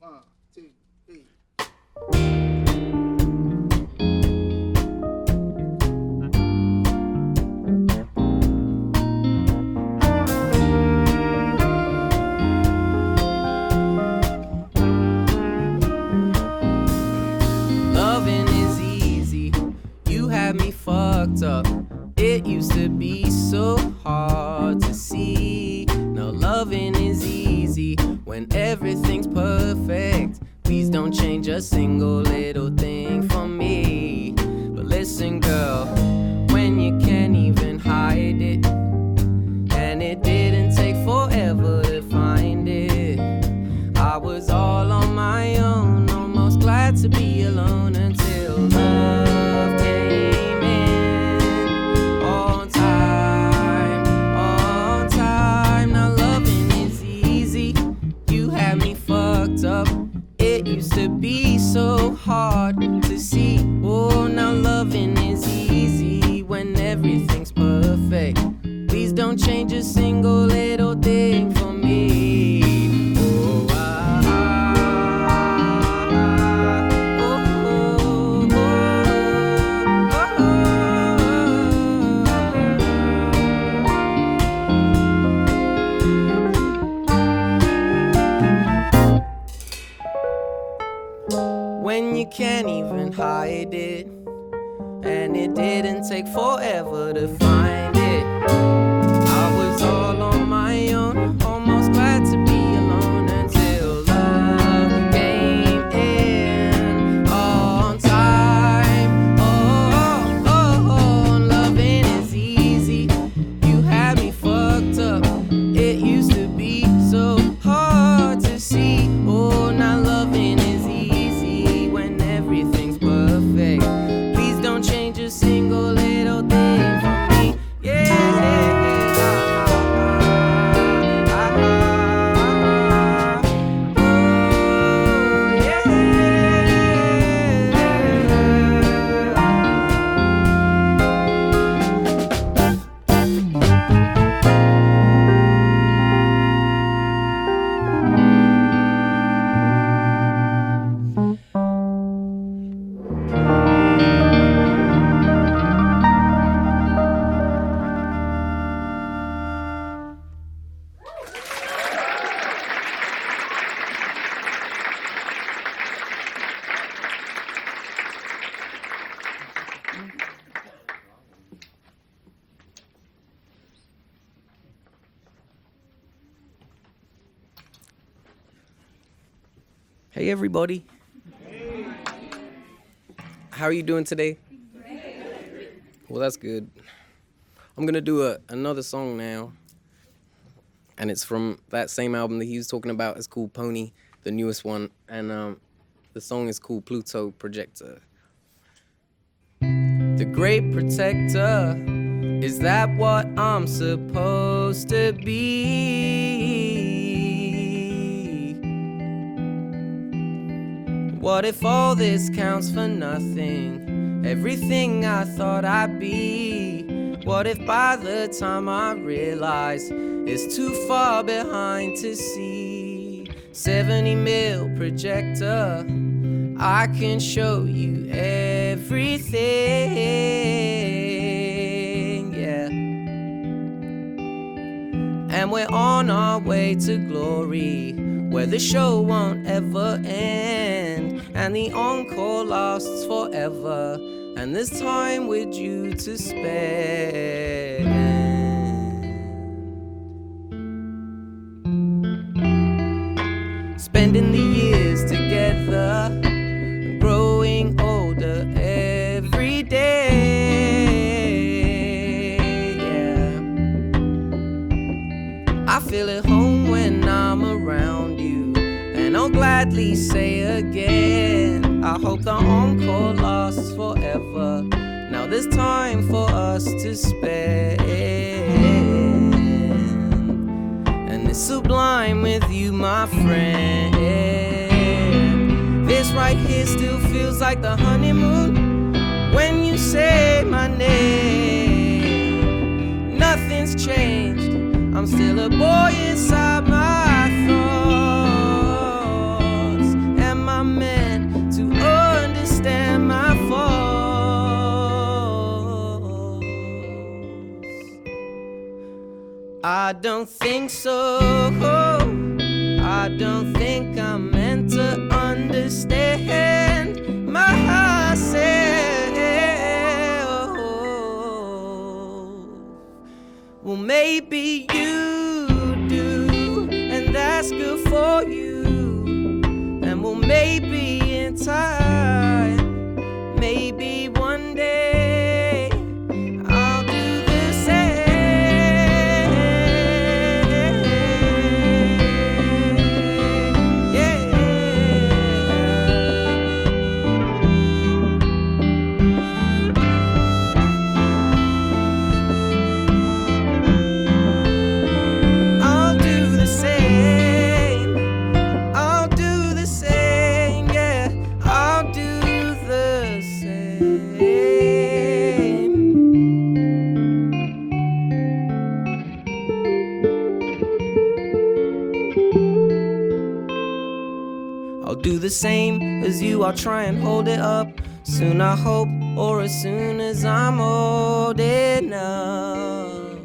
One, two, three. Change a single little Hey, everybody. How are you doing today? Well, that's good. I'm gonna do a, another song now, and it's from that same album that he was talking about. It's called Pony, the newest one, and um, the song is called Pluto Projector. The Great Protector, is that what I'm supposed to be? What if all this counts for nothing? Everything I thought I'd be. What if by the time I realize it's too far behind to see? 70 mil projector, I can show you everything. Everything, yeah. And we're on our way to glory, where the show won't ever end, and the encore lasts forever, and there's time with you to spend. Say again. I hope the encore lasts forever. Now there's time for us to spend, and it's sublime with you, my friend. This right here still feels like the honeymoon when you say my name. Nothing's changed. I'm still a boy inside my I don't think so. I don't think I'm meant to understand myself. Well, maybe you do, and that's good for you. And well, maybe in time, I'll try and hold it up. Soon I hope, or as soon as I'm old enough.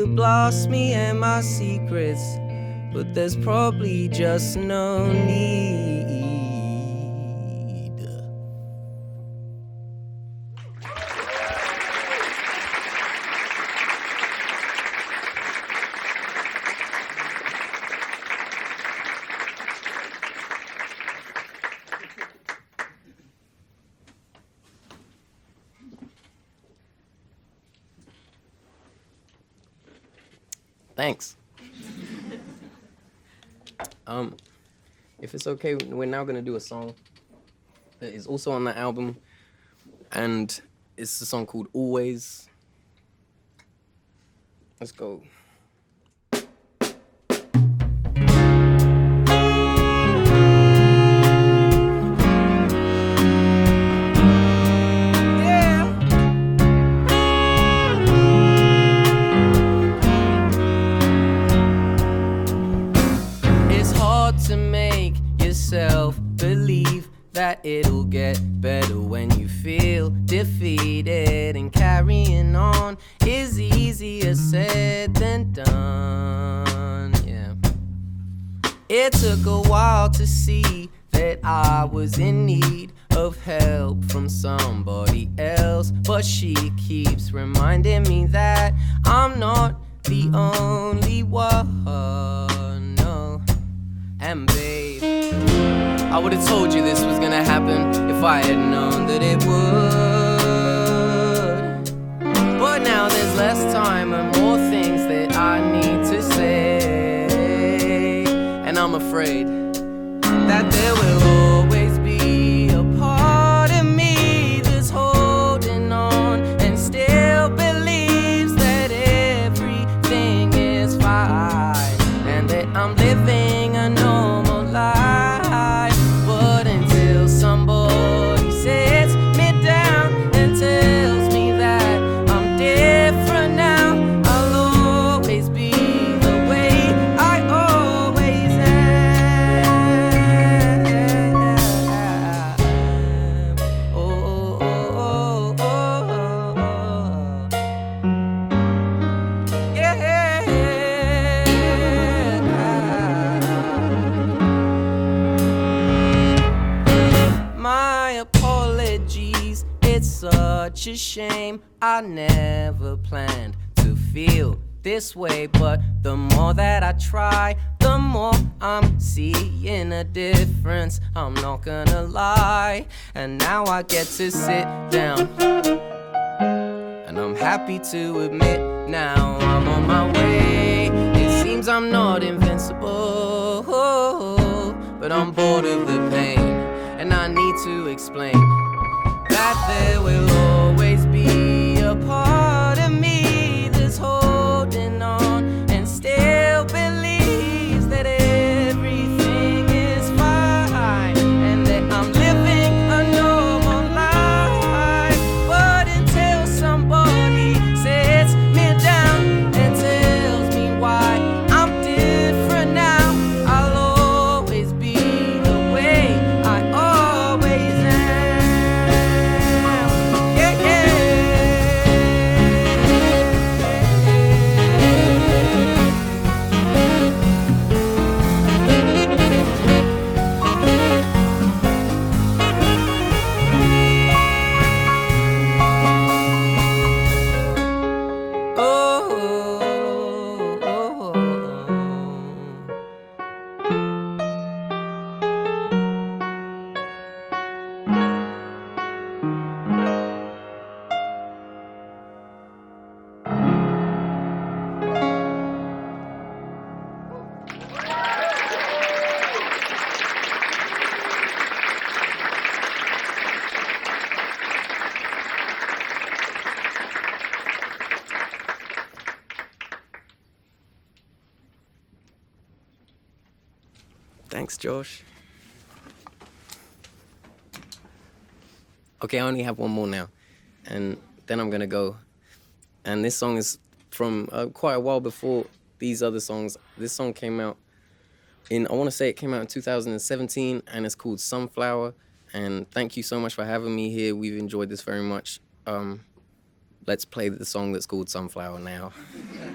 Could blast me and my secrets, but there's probably just no need. Thanks. um, if it's okay, we're now gonna do a song that is also on that album, and it's a song called Always. Let's go. It'll get better when you feel defeated and carrying on is easier said than done. Yeah. It took a while to see that I was in need of help from somebody else, but she keeps reminding me that I'm not the only one. No. And babe, I would have told you this was gonna happen if I had known that it would. But now there's less time and more things that I need to say. And I'm afraid that there will such a shame. I never planned to feel this way, but the more that I try, the more I'm seeing a difference. I'm not gonna lie. And now I get to sit down. And I'm happy to admit now I'm on my way. It seems I'm not invincible. But I'm bored of the pain. And I need to explain that there will Thanks, Josh. Okay, I only have one more now, and then I'm gonna go. And this song is from uh, quite a while before these other songs. This song came out in I want to say it came out in 2017, and it's called Sunflower. And thank you so much for having me here. We've enjoyed this very much. Um, let's play the song that's called Sunflower now.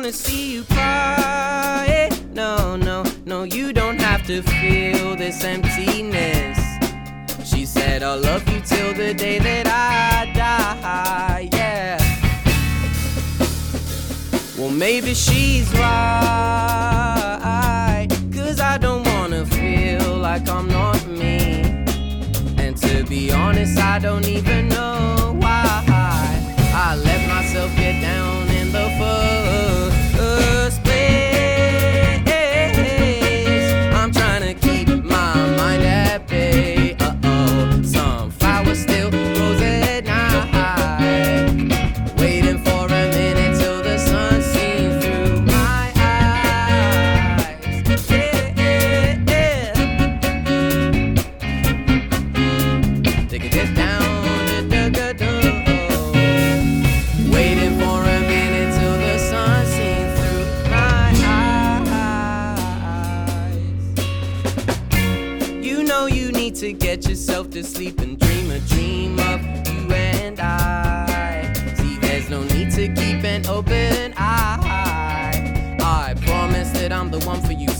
wanna see you cry. No, no, no, you don't have to feel this emptiness. She said, I'll love you till the day that I die. Yeah. Well, maybe she's right. Cause I don't wanna feel like I'm not me. And to be honest, I don't even know why I let myself get down in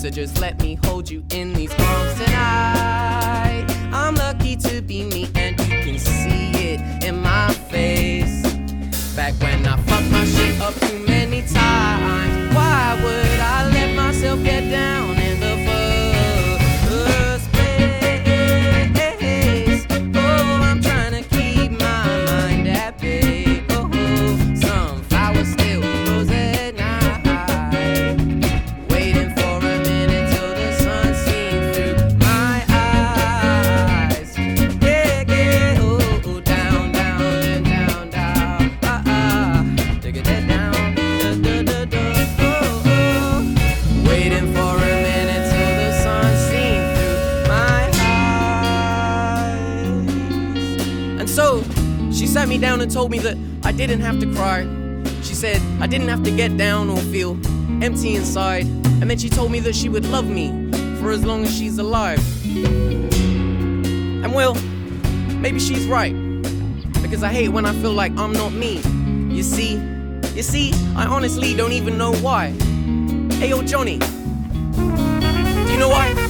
So just let me hold you in these arms tonight. I'm lucky to be me, and you can see it in my face. Back when I fucked my shit up too told me that I didn't have to cry. She said I didn't have to get down or feel empty inside. And then she told me that she would love me for as long as she's alive. And well, maybe she's right. Because I hate when I feel like I'm not me. You see, you see, I honestly don't even know why. Hey yo, Johnny, do you know why?